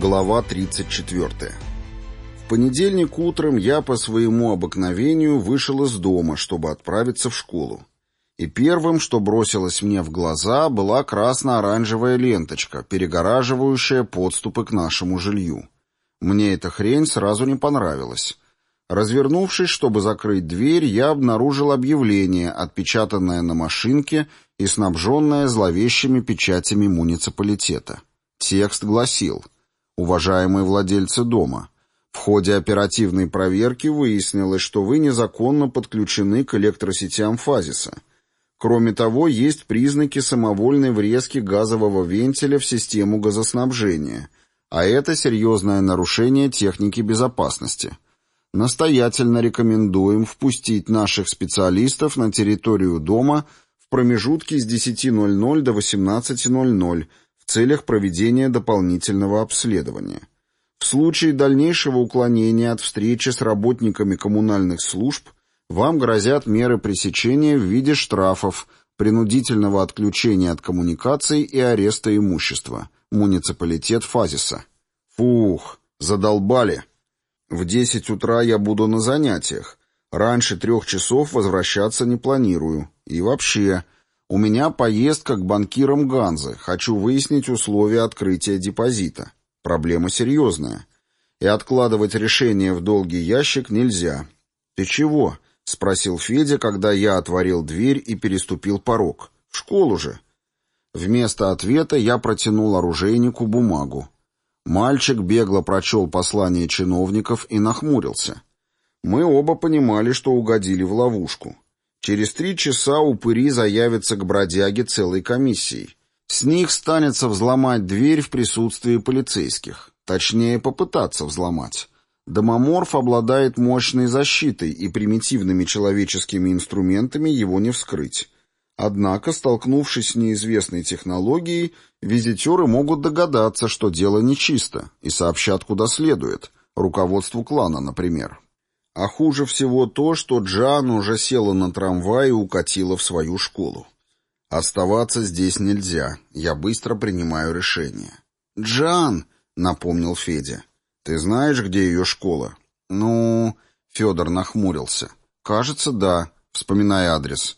Глава 34. В понедельник утром я по своему обыкновению вышел из дома, чтобы отправиться в школу. И первым, что бросилось мне в глаза, была красно-оранжевая ленточка, перегораживающая подступы к нашему жилью. Мне эта хрень сразу не понравилась. Развернувшись, чтобы закрыть дверь, я обнаружил объявление, отпечатанное на машинке и снабженное зловещими печатями муниципалитета. Текст гласил «Уважаемые владельцы дома, в ходе оперативной проверки выяснилось, что вы незаконно подключены к электросетям Фазиса. Кроме того, есть признаки самовольной врезки газового вентиля в систему газоснабжения, а это серьезное нарушение техники безопасности. Настоятельно рекомендуем впустить наших специалистов на территорию дома в промежутке с 10.00 до 18.00 в целях проведения дополнительного обследования. В случае дальнейшего уклонения от встречи с работниками коммунальных служб вам грозят меры пресечения в виде штрафов, принудительного отключения от коммуникаций и ареста имущества. Муниципалитет Фазиса. Фух, задолбали. В десять утра я буду на занятиях. Раньше трех часов возвращаться не планирую. И вообще, у меня поездка к банкирам Ганзы. Хочу выяснить условия открытия депозита. Проблема серьезная. И откладывать решение в долгий ящик нельзя. Ты чего? — спросил Федя, когда я отворил дверь и переступил порог. «В школу же». Вместо ответа я протянул оружейнику бумагу. Мальчик бегло прочел послание чиновников и нахмурился. Мы оба понимали, что угодили в ловушку. Через три часа упыри заявятся к бродяге целой комиссией. С них станется взломать дверь в присутствии полицейских. Точнее, попытаться взломать. Домоморф обладает мощной защитой, и примитивными человеческими инструментами его не вскрыть. Однако, столкнувшись с неизвестной технологией, визитеры могут догадаться, что дело нечисто, и сообщат куда следует, руководству клана, например. А хуже всего то, что Джан уже села на трамвай и укатила в свою школу. Оставаться здесь нельзя, я быстро принимаю решение. «Джан!» — напомнил Федя. «Ты знаешь, где ее школа?» «Ну...» — Федор нахмурился. «Кажется, да», — вспоминая адрес.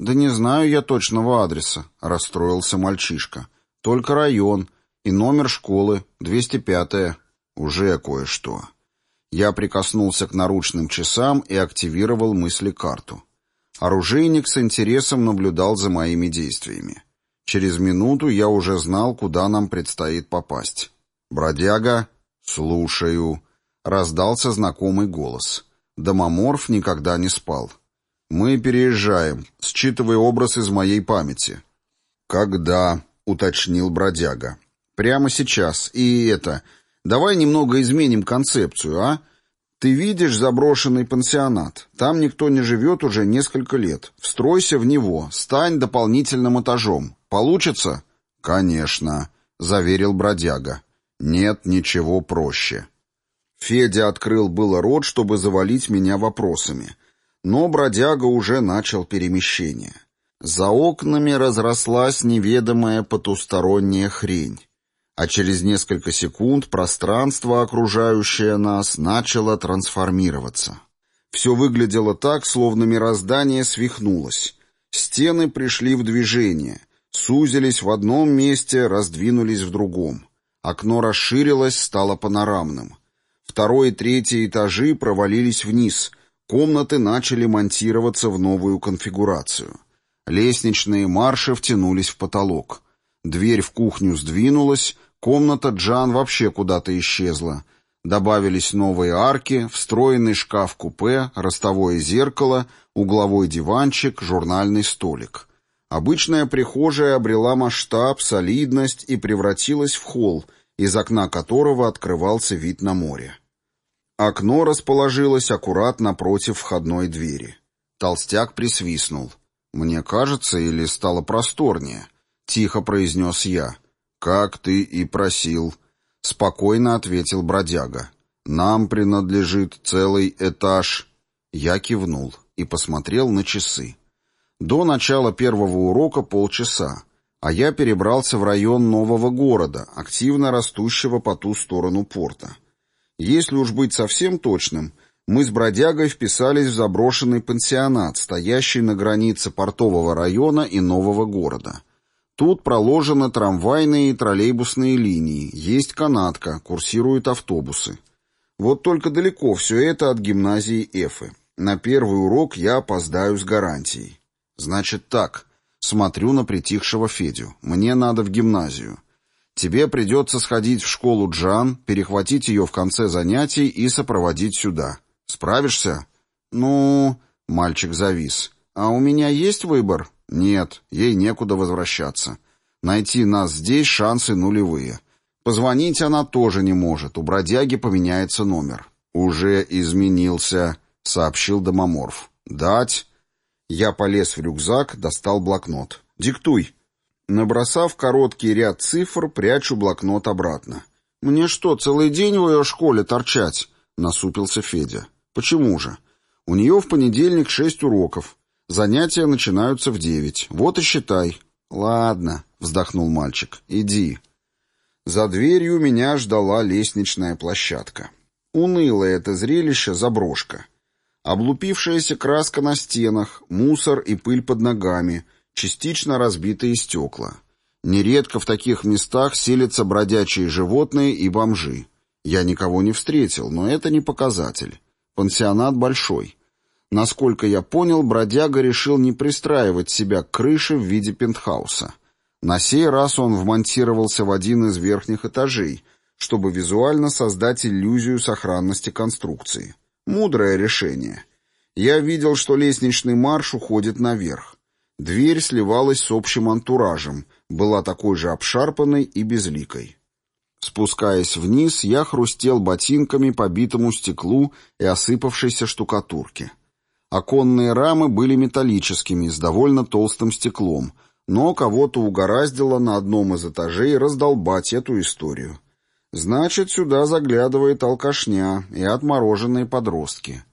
«Да не знаю я точного адреса», — расстроился мальчишка. «Только район и номер школы, 205-я. Уже кое-что». Я прикоснулся к наручным часам и активировал мысли-карту. Оружейник с интересом наблюдал за моими действиями. Через минуту я уже знал, куда нам предстоит попасть. «Бродяга», «Слушаю», — раздался знакомый голос. Домоморф никогда не спал. «Мы переезжаем, считывая образ из моей памяти». «Когда?» — уточнил бродяга. «Прямо сейчас. И это... Давай немного изменим концепцию, а? Ты видишь заброшенный пансионат. Там никто не живет уже несколько лет. Встройся в него, стань дополнительным этажом. Получится?» «Конечно», — заверил бродяга. Нет ничего проще. Федя открыл было рот, чтобы завалить меня вопросами, но бродяга уже начал перемещение. За окнами разрослась неведомая потусторонняя хрень, а через несколько секунд пространство, окружающее нас, начало трансформироваться. Все выглядело так, словно мироздание свихнулось. Стены пришли в движение, сузились в одном месте, раздвинулись в другом. Окно расширилось, стало панорамным. Второй и третий этажи провалились вниз. Комнаты начали монтироваться в новую конфигурацию. Лестничные марши втянулись в потолок. Дверь в кухню сдвинулась, комната Джан вообще куда-то исчезла. Добавились новые арки, встроенный шкаф-купе, ростовое зеркало, угловой диванчик, журнальный столик. Обычная прихожая обрела масштаб, солидность и превратилась в холл, из окна которого открывался вид на море. Окно расположилось аккуратно напротив входной двери. Толстяк присвистнул. «Мне кажется, или стало просторнее?» — тихо произнес я. «Как ты и просил», — спокойно ответил бродяга. «Нам принадлежит целый этаж». Я кивнул и посмотрел на часы. До начала первого урока полчаса. а я перебрался в район нового города, активно растущего по ту сторону порта. Если уж быть совсем точным, мы с бродягой вписались в заброшенный пансионат, стоящий на границе портового района и нового города. Тут проложены трамвайные и троллейбусные линии, есть канатка, курсируют автобусы. Вот только далеко все это от гимназии Эфы. На первый урок я опоздаю с гарантией. Значит так, смотрю на притихшего Федю. Мне надо в гимназию. Тебе придется сходить в школу Джан, перехватить ее в конце занятий и сопроводить сюда. Справишься? Ну, мальчик завис. А у меня есть выбор? Нет, ей некуда возвращаться. Найти нас здесь шансы нулевые. Позвонить она тоже не может, у бродяги поменяется номер. Уже изменился, сообщил домоморф. Дать? Я полез в рюкзак, достал блокнот. Диктуй. Набросав короткий ряд цифр, прячу блокнот обратно. «Мне что, целый день в ее школе торчать?» — насупился Федя. «Почему же? У нее в понедельник шесть уроков. Занятия начинаются в девять. Вот и считай». «Ладно», — вздохнул мальчик, — «иди». За дверью меня ждала лестничная площадка. Унылое это зрелище — заброшка. Облупившаяся краска на стенах, мусор и пыль под ногами — частично разбитые стекла. Нередко в таких местах селятся бродячие животные и бомжи. Я никого не встретил, но это не показатель. Пансионат большой. Насколько я понял, бродяга решил не пристраивать себя к крыше в виде пентхауса. На сей раз он вмонтировался в один из верхних этажей, чтобы визуально создать иллюзию сохранности конструкции. Мудрое решение. Я видел, что лестничный марш уходит наверх. Дверь сливалась с общим антуражем, была такой же обшарпанной и безликой. Спускаясь вниз, я хрустел ботинками по битому стеклу и осыпавшейся штукатурке. Оконные рамы были металлическими, с довольно толстым стеклом, но кого-то угораздило на одном из этажей раздолбать эту историю. Значит, сюда заглядывает алкашня и отмороженные подростки.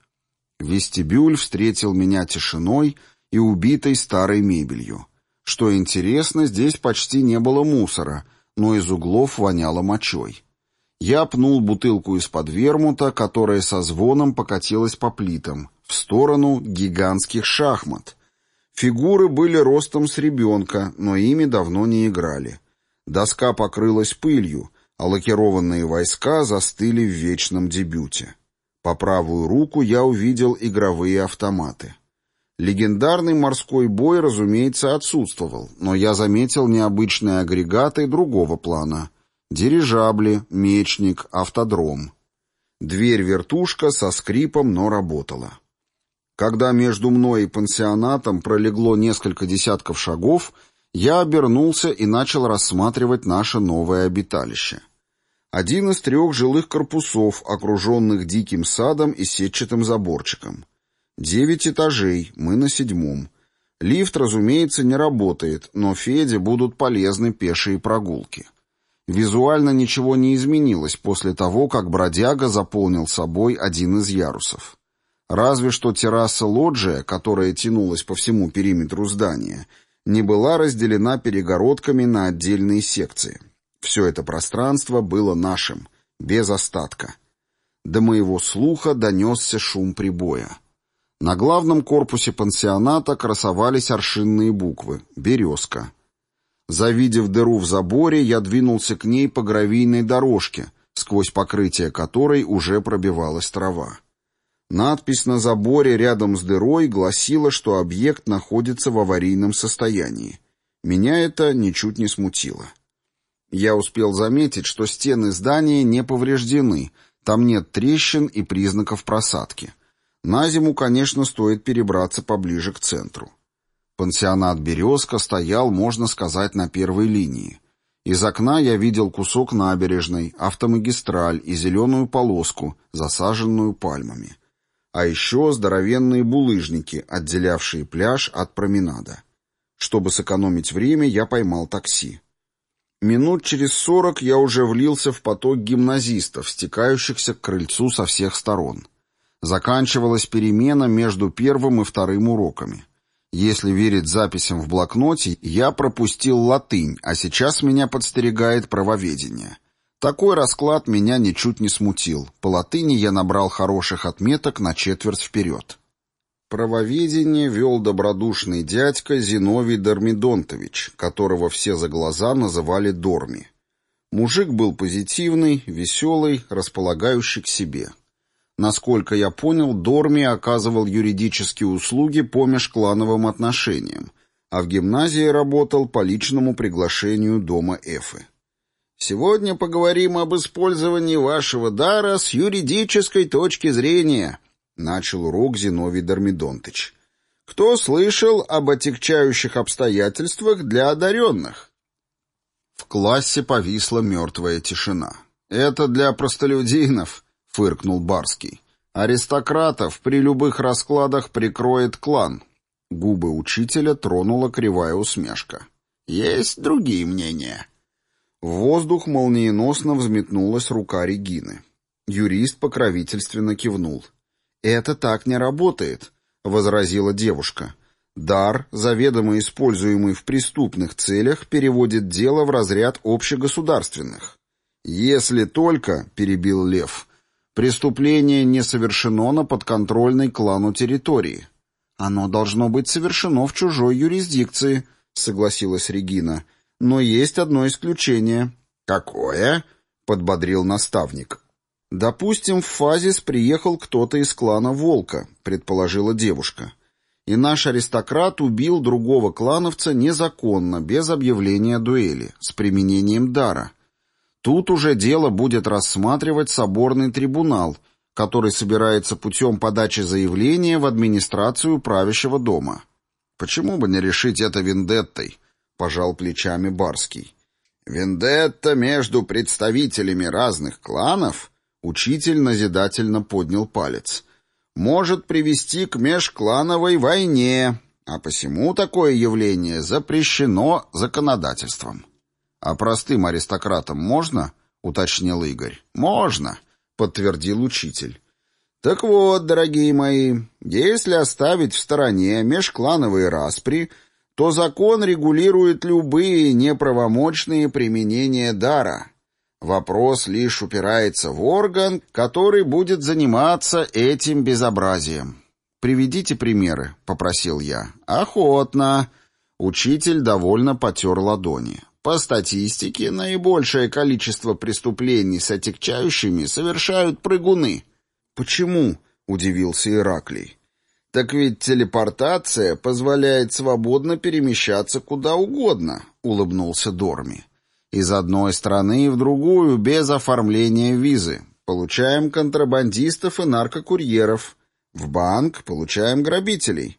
Вестибюль встретил меня тишиной и убитой старой мебелью. Что интересно, здесь почти не было мусора, но из углов воняло мочой. Я пнул бутылку из-под вермута, которая со звоном покатилась по плитам, в сторону гигантских шахмат. Фигуры были ростом с ребенка, но ими давно не играли. Доска покрылась пылью, а лакированные войска застыли в вечном дебюте. По правую руку я увидел игровые автоматы. Легендарный морской бой, разумеется, отсутствовал, но я заметил необычные агрегаты другого плана. Дирижабли, мечник, автодром. Дверь-вертушка со скрипом, но работала. Когда между мной и пансионатом пролегло несколько десятков шагов, я обернулся и начал рассматривать наше новое обиталище. Один из трех жилых корпусов, окруженных диким садом и сетчатым заборчиком. Девять этажей, мы на седьмом. Лифт, разумеется, не работает, но Феде будут полезны пешие прогулки. Визуально ничего не изменилось после того, как бродяга заполнил собой один из ярусов. Разве что терраса лоджия, которая тянулась по всему периметру здания, не была разделена перегородками на отдельные секции. Все это пространство было нашим, без остатка. До моего слуха донесся шум прибоя. На главном корпусе пансионата красовались аршинные буквы «Березка». Завидев дыру в заборе, я двинулся к ней по гравийной дорожке, сквозь покрытие которой уже пробивалась трава. Надпись на заборе рядом с дырой гласила, что объект находится в аварийном состоянии. Меня это ничуть не смутило. Я успел заметить, что стены здания не повреждены, там нет трещин и признаков просадки. На зиму, конечно, стоит перебраться поближе к центру. Пансионат «Березка» стоял, можно сказать, на первой линии. Из окна я видел кусок набережной, автомагистраль и зеленую полоску, засаженную пальмами. А еще здоровенные булыжники, отделявшие пляж от променада. Чтобы сэкономить время, я поймал такси. Минут через сорок я уже влился в поток гимназистов, стекающихся к крыльцу со всех сторон. Заканчивалась перемена между первым и вторым уроками. Если верить записям в блокноте, я пропустил латынь, а сейчас меня подстерегает правоведение. Такой расклад меня ничуть не смутил. По латыни я набрал хороших отметок на четверть вперед. Правоведение вел добродушный дядька Зиновий Дормидонтович, которого все за глаза называли Дорми. Мужик был позитивный, веселый, располагающий к себе. Насколько я понял, Дорми оказывал юридические услуги по межклановым отношениям, а в гимназии работал по личному приглашению дома Эфы. «Сегодня поговорим об использовании вашего дара с юридической точки зрения», — начал урок Зиновий Дормидонтыч. «Кто слышал об отягчающих обстоятельствах для одаренных?» В классе повисла мертвая тишина. «Это для простолюдинов», — фыркнул Барский. «Аристократов при любых раскладах прикроет клан». Губы учителя тронула кривая усмешка. «Есть другие мнения». В воздух молниеносно взметнулась рука Регины. Юрист покровительственно кивнул. «Это так не работает», — возразила девушка. «Дар, заведомо используемый в преступных целях, переводит дело в разряд общегосударственных». «Если только», — перебил Лев, Преступление не совершено на подконтрольной клану территории. Оно должно быть совершено в чужой юрисдикции, согласилась Регина. Но есть одно исключение. Какое? подбодрил наставник. Допустим, в Фазис приехал кто-то из клана Волка, предположила девушка. И наш аристократ убил другого клановца незаконно, без объявления дуэли, с применением дара. Тут уже дело будет рассматривать соборный трибунал, который собирается путем подачи заявления в администрацию правящего дома. «Почему бы не решить это вендеттой?» — пожал плечами Барский. «Вендетта между представителями разных кланов?» — учитель назидательно поднял палец. «Может привести к межклановой войне, а посему такое явление запрещено законодательством». «А простым аристократам можно?» — уточнил Игорь. «Можно», — подтвердил учитель. «Так вот, дорогие мои, если оставить в стороне межклановые распри, то закон регулирует любые неправомочные применения дара. Вопрос лишь упирается в орган, который будет заниматься этим безобразием. «Приведите примеры», — попросил я. «Охотно». Учитель довольно потер ладони. По статистике, наибольшее количество преступлений с отягчающими совершают прыгуны. «Почему?» — удивился Ираклий. «Так ведь телепортация позволяет свободно перемещаться куда угодно», — улыбнулся Дорми. «Из одной страны в другую без оформления визы. Получаем контрабандистов и наркокурьеров. В банк получаем грабителей.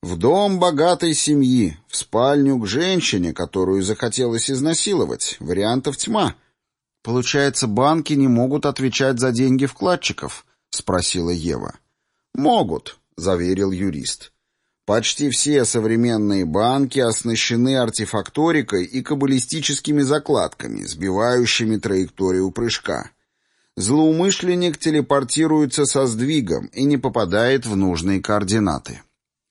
В дом богатой семьи, в спальню к женщине, которую захотелось изнасиловать. Вариантов тьма. Получается, банки не могут отвечать за деньги вкладчиков? Спросила Ева. Могут, заверил юрист. Почти все современные банки оснащены артефакторикой и каббалистическими закладками, сбивающими траекторию прыжка. Злоумышленник телепортируется со сдвигом и не попадает в нужные координаты.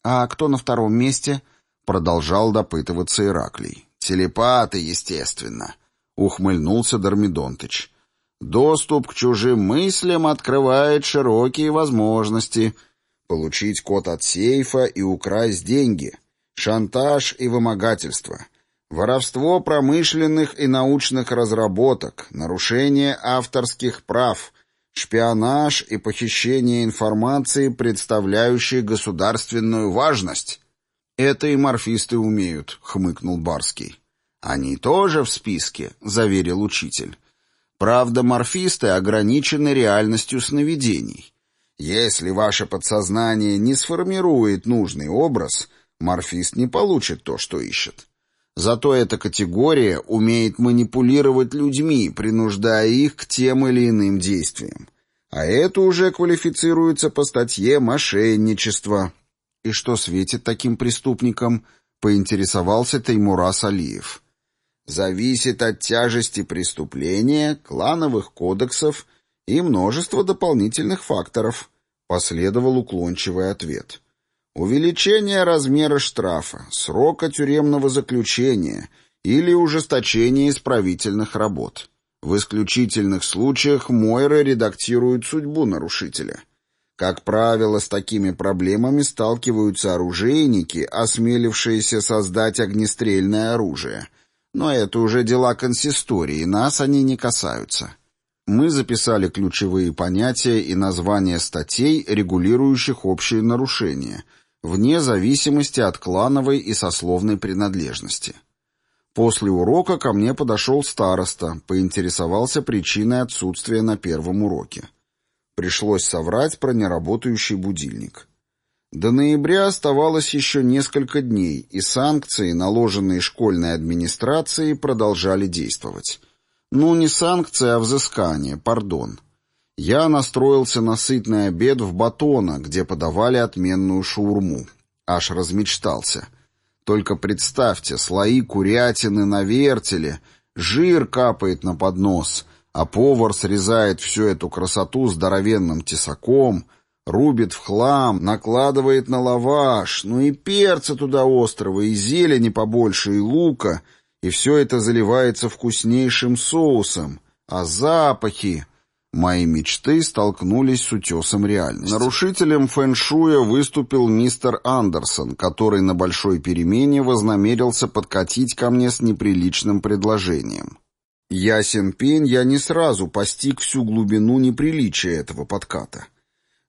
«А кто на втором месте?» — продолжал допытываться Ираклий. «Телепаты, естественно», — ухмыльнулся Дормидонтыч. «Доступ к чужим мыслям открывает широкие возможности. Получить код от сейфа и украсть деньги. Шантаж и вымогательство. Воровство промышленных и научных разработок. Нарушение авторских прав» шпионаж и похищение информации, представляющей государственную важность. Это и морфисты умеют, хмыкнул Барский. Они тоже в списке, заверил учитель. Правда, морфисты ограничены реальностью сновидений. Если ваше подсознание не сформирует нужный образ, морфист не получит то, что ищет. Зато эта категория умеет манипулировать людьми, принуждая их к тем или иным действиям. А это уже квалифицируется по статье «мошенничество». И что светит таким преступникам, поинтересовался Таймурас Алиев. Зависит от тяжести преступления, клановых кодексов и множества дополнительных факторов, последовал уклончивый ответ. Увеличение размера штрафа, срока тюремного заключения или ужесточение исправительных работ. В исключительных случаях Мойра редактирует судьбу нарушителя. Как правило, с такими проблемами сталкиваются оружейники, осмелившиеся создать огнестрельное оружие. Но это уже дела консистории, нас они не касаются. Мы записали ключевые понятия и названия статей, регулирующих общие нарушения, вне зависимости от клановой и сословной принадлежности. После урока ко мне подошел староста, поинтересовался причиной отсутствия на первом уроке. Пришлось соврать про неработающий будильник. До ноября оставалось еще несколько дней, и санкции, наложенные школьной администрацией, продолжали действовать. Ну, не санкции, а взыскание, пардон. Я настроился на сытный обед в Батона, где подавали отменную шаурму. Аж размечтался. Только представьте, слои курятины на вертеле, жир капает на поднос, а повар срезает всю эту красоту здоровенным тесаком, рубит в хлам, накладывает на лаваш, ну и перца туда острого, и зелени побольше, и лука — и все это заливается вкуснейшим соусом, а запахи... Мои мечты столкнулись с утесом реальности. Нарушителем фэншуя выступил мистер Андерсон, который на большой перемене вознамерился подкатить ко мне с неприличным предложением. Ясен пень, я не сразу постиг всю глубину неприличия этого подката.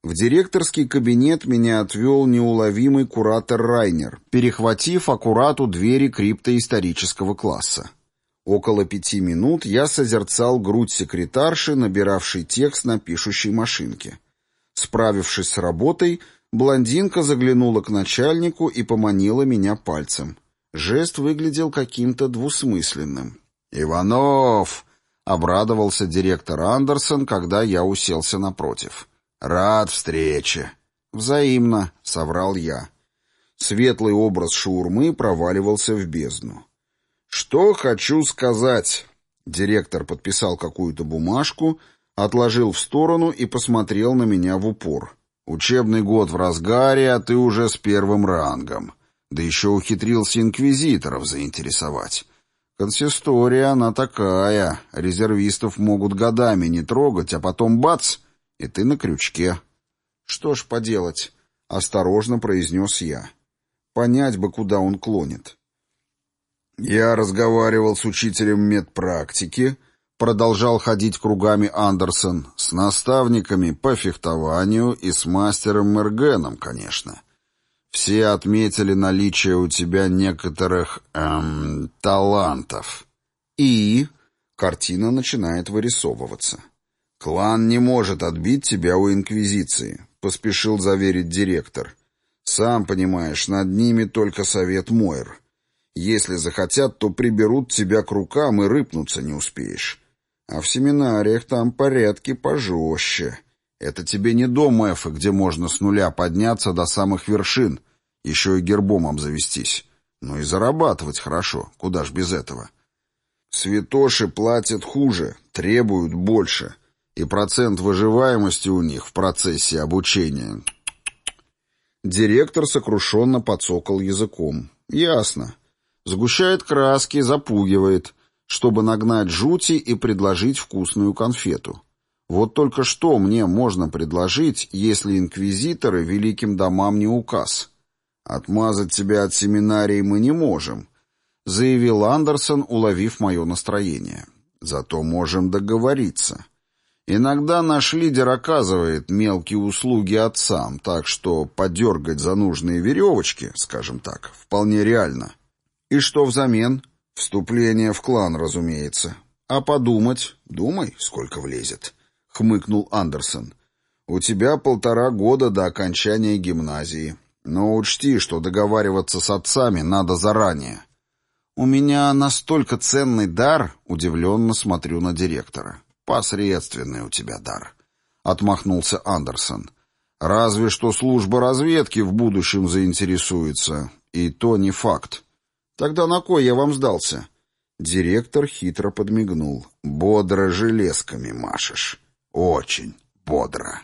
В директорский кабинет меня отвел неуловимый куратор Райнер, перехватив аккурат у двери криптоисторического класса. Около пяти минут я созерцал грудь секретарши, набиравшей текст на пишущей машинке. Справившись с работой, блондинка заглянула к начальнику и поманила меня пальцем. Жест выглядел каким-то двусмысленным. «Иванов!» — обрадовался директор Андерсон, когда я уселся напротив. «Рад встрече». «Взаимно», — соврал я. Светлый образ шаурмы проваливался в бездну. «Что хочу сказать?» Директор подписал какую-то бумажку, отложил в сторону и посмотрел на меня в упор. «Учебный год в разгаре, а ты уже с первым рангом. Да еще ухитрился инквизиторов заинтересовать. Консистория она такая, резервистов могут годами не трогать, а потом бац!» И ты на крючке». «Что ж поделать?» — осторожно произнес я. «Понять бы, куда он клонит». «Я разговаривал с учителем медпрактики», — продолжал ходить кругами Андерсон, «с наставниками по фехтованию и с мастером Мергеном, конечно. Все отметили наличие у тебя некоторых, эм, талантов». «И?» — картина начинает вырисовываться. «Клан не может отбить тебя у Инквизиции», — поспешил заверить директор. «Сам понимаешь, над ними только совет Мойр. Если захотят, то приберут тебя к рукам и рыпнуться не успеешь. А в семинариях там порядки пожестче. Это тебе не дом Эфа, где можно с нуля подняться до самых вершин, еще и гербом обзавестись. Ну и зарабатывать хорошо, куда ж без этого. Святоши платят хуже, требуют больше» и процент выживаемости у них в процессе обучения. Директор сокрушенно подсокал языком. Ясно. Сгущает краски, запугивает, чтобы нагнать жути и предложить вкусную конфету. Вот только что мне можно предложить, если инквизиторы великим домам не указ? Отмазать тебя от семинарии мы не можем, заявил Андерсон, уловив мое настроение. Зато можем договориться. Иногда наш лидер оказывает мелкие услуги отцам, так что подергать за нужные веревочки, скажем так, вполне реально. И что взамен? Вступление в клан, разумеется. А подумать? Думай, сколько влезет. Хмыкнул Андерсон. У тебя полтора года до окончания гимназии. Но учти, что договариваться с отцами надо заранее. У меня настолько ценный дар, удивленно смотрю на директора. «Посредственный у тебя дар», — отмахнулся Андерсон. «Разве что служба разведки в будущем заинтересуется, и то не факт. Тогда на кой я вам сдался?» Директор хитро подмигнул. «Бодро железками машешь. Очень бодро».